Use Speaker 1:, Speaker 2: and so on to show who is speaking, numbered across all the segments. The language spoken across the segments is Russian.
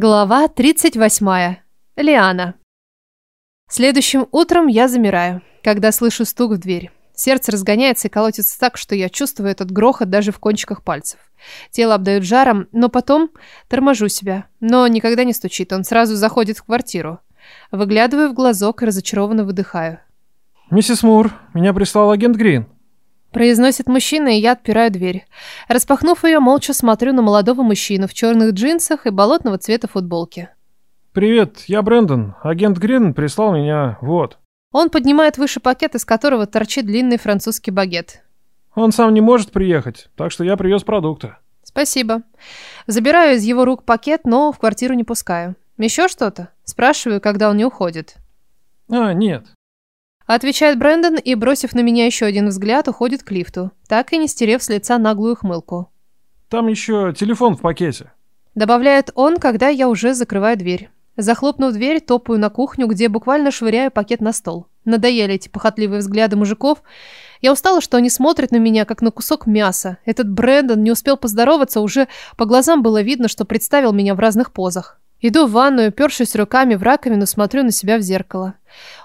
Speaker 1: Глава 38. Лиана. Следующим утром я замираю, когда слышу стук в дверь. Сердце разгоняется и колотится так, что я чувствую этот грохот даже в кончиках пальцев. Тело обдает жаром, но потом торможу себя. Но никогда не стучит, он сразу заходит в квартиру. Выглядываю в глазок и разочарованно выдыхаю.
Speaker 2: «Миссис Мур, меня прислал агент Грин».
Speaker 1: Произносит мужчина, и я отпираю дверь. Распахнув ее, молча смотрю на молодого мужчину в черных джинсах и болотного цвета футболке.
Speaker 2: «Привет, я Брэндон. Агент Грин прислал меня, вот».
Speaker 1: Он поднимает выше пакет, из которого торчит длинный французский багет.
Speaker 2: Он сам не может приехать, так что я привез продукты.
Speaker 1: Спасибо. Забираю из его рук пакет, но в квартиру не пускаю. Еще что-то? Спрашиваю, когда он не уходит.
Speaker 2: А, нет.
Speaker 1: Отвечает Брэндон и, бросив на меня еще один взгляд, уходит к лифту, так и не стерев с лица наглую хмылку.
Speaker 2: Там еще телефон в пакете.
Speaker 1: Добавляет он, когда я уже закрываю дверь. Захлопнув дверь, топаю на кухню, где буквально швыряю пакет на стол. Надоели эти похотливые взгляды мужиков. Я устала, что они смотрят на меня, как на кусок мяса. Этот Брэндон не успел поздороваться, уже по глазам было видно, что представил меня в разных позах. Иду в ванную, першись руками в раковину, смотрю на себя в зеркало.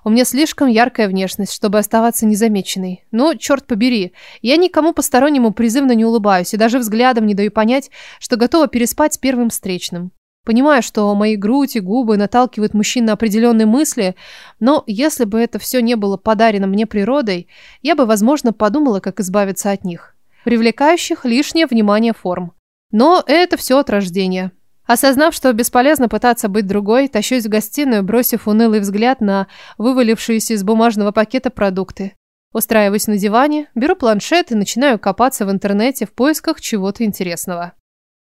Speaker 1: У меня слишком яркая внешность, чтобы оставаться незамеченной. Ну, черт побери, я никому постороннему призывно не улыбаюсь и даже взглядом не даю понять, что готова переспать с первым встречным. Понимаю, что мои грудь и губы наталкивают мужчин на определенные мысли, но если бы это все не было подарено мне природой, я бы, возможно, подумала, как избавиться от них, привлекающих лишнее внимание форм. Но это все от рождения. Осознав, что бесполезно пытаться быть другой, тащусь в гостиную, бросив унылый взгляд на вывалившиеся из бумажного пакета продукты. Устраиваюсь на диване, беру планшет и начинаю копаться в интернете в поисках чего-то интересного.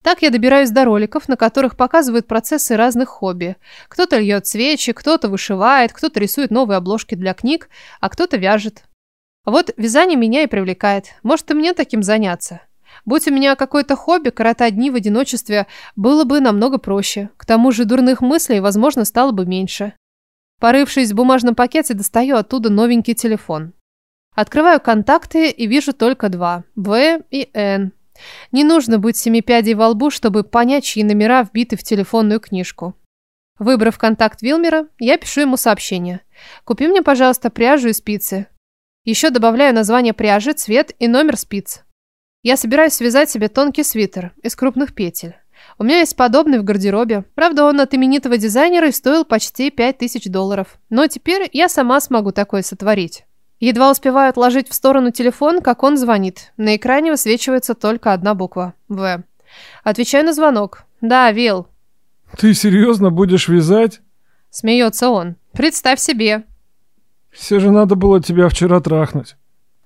Speaker 1: Так я добираюсь до роликов, на которых показывают процессы разных хобби. Кто-то льет свечи, кто-то вышивает, кто-то рисует новые обложки для книг, а кто-то вяжет. Вот вязание меня и привлекает. Может, и мне таким заняться. Будь у меня какое-то хобби, коротать дни в одиночестве было бы намного проще. К тому же дурных мыслей, возможно, стало бы меньше. Порывшись в бумажном пакете, достаю оттуда новенький телефон. Открываю контакты и вижу только два – В и Н. Не нужно быть семи пядей во лбу, чтобы понять, чьи номера вбиты в телефонную книжку. Выбрав контакт Вилмера, я пишу ему сообщение. «Купи мне, пожалуйста, пряжу и спицы». Еще добавляю название пряжи, цвет и номер спиц. Я собираюсь связать себе тонкий свитер из крупных петель. У меня есть подобный в гардеробе. Правда, он от именитого дизайнера и стоил почти 5000 долларов. Но теперь я сама смогу такое сотворить. Едва успеваю отложить в сторону телефон, как он звонит. На экране высвечивается только одна буква – «В». Отвечаю на звонок. «Да, Вил».
Speaker 2: «Ты серьезно будешь вязать?»
Speaker 1: Смеется он. «Представь себе».
Speaker 2: «Все же надо было тебя вчера трахнуть».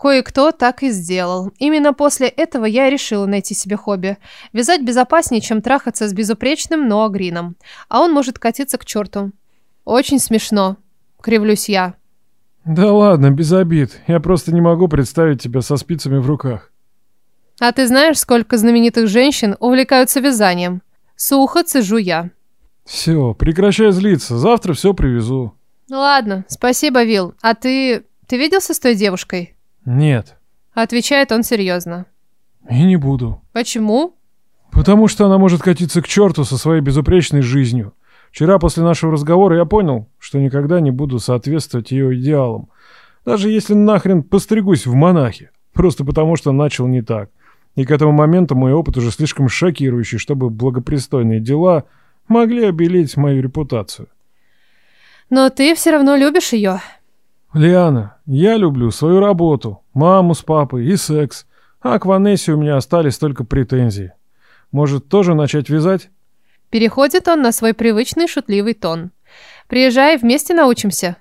Speaker 1: Кое-кто так и сделал. Именно после этого я решила найти себе хобби. Вязать безопаснее, чем трахаться с безупречным Ноагрином. А он может катиться к черту. Очень смешно. Кривлюсь я.
Speaker 2: Да ладно, без обид. Я просто не могу представить тебя со спицами в руках.
Speaker 1: А ты знаешь, сколько знаменитых женщин увлекаются вязанием? Сухо цежу я.
Speaker 2: Все, прекращай злиться. Завтра все привезу.
Speaker 1: Ладно, спасибо, Вил. А ты... Ты виделся с той девушкой?
Speaker 2: Нет.
Speaker 1: Отвечает он серьезно.
Speaker 2: И не буду.
Speaker 1: Почему?
Speaker 2: Потому что она может катиться к черту со своей безупречной жизнью. Вчера после нашего разговора я понял, что никогда не буду соответствовать ее идеалам. Даже если нахрен постригусь в монахи. Просто потому, что начал не так. И к этому моменту мой опыт уже слишком шокирующий, чтобы благопристойные дела могли обелить мою репутацию.
Speaker 1: Но ты все равно любишь ее.
Speaker 2: Лиана, я люблю свою работу, маму с папой и секс. А к Ванессе у меня остались только претензии. Может, тоже начать вязать?
Speaker 1: Переходит он на свой привычный шутливый тон. Приезжай, вместе научимся.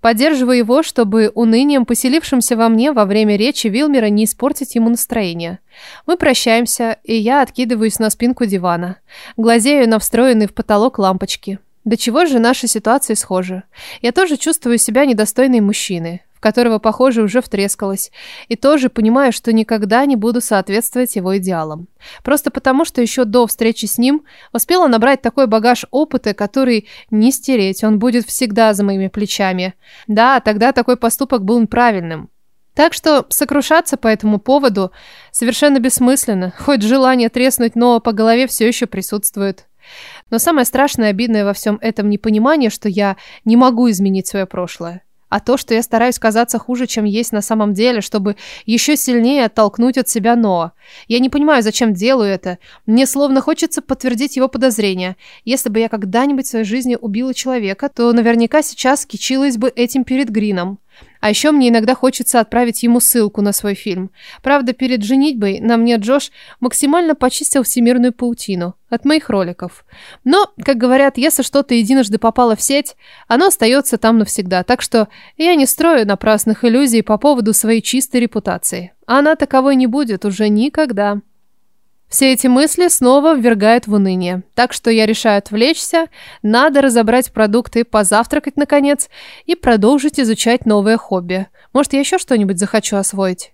Speaker 1: Поддерживаю его, чтобы унынием, поселившимся во мне во время речи Вилмера, не испортить ему настроение. Мы прощаемся, и я откидываюсь на спинку дивана. Глазею на встроенные в потолок лампочки. До чего же наши ситуации схожи? Я тоже чувствую себя недостойной мужчины, в которого, похоже, уже втрескалась, и тоже понимаю, что никогда не буду соответствовать его идеалам. Просто потому, что еще до встречи с ним успела набрать такой багаж опыта, который не стереть, он будет всегда за моими плечами. Да, тогда такой поступок был правильным. Так что сокрушаться по этому поводу совершенно бессмысленно, хоть желание треснуть Ноа по голове все еще присутствует. Но самое страшное и обидное во всем этом непонимание, что я не могу изменить свое прошлое. А то, что я стараюсь казаться хуже, чем есть на самом деле, чтобы еще сильнее оттолкнуть от себя Ноа. Я не понимаю, зачем делаю это. Мне словно хочется подтвердить его подозрения. Если бы я когда-нибудь в своей жизни убила человека, то наверняка сейчас кичилась бы этим перед Грином. А еще мне иногда хочется отправить ему ссылку на свой фильм. Правда, перед женитьбой на мне Джош максимально почистил всемирную паутину от моих роликов. Но, как говорят, если что-то единожды попало в сеть, оно остается там навсегда. Так что я не строю напрасных иллюзий по поводу своей чистой репутации. Она таковой не будет уже никогда. Все эти мысли снова ввергают в уныние. Так что я решаю отвлечься, надо разобрать продукты, позавтракать наконец и продолжить изучать новое хобби. Может, я еще что-нибудь захочу освоить.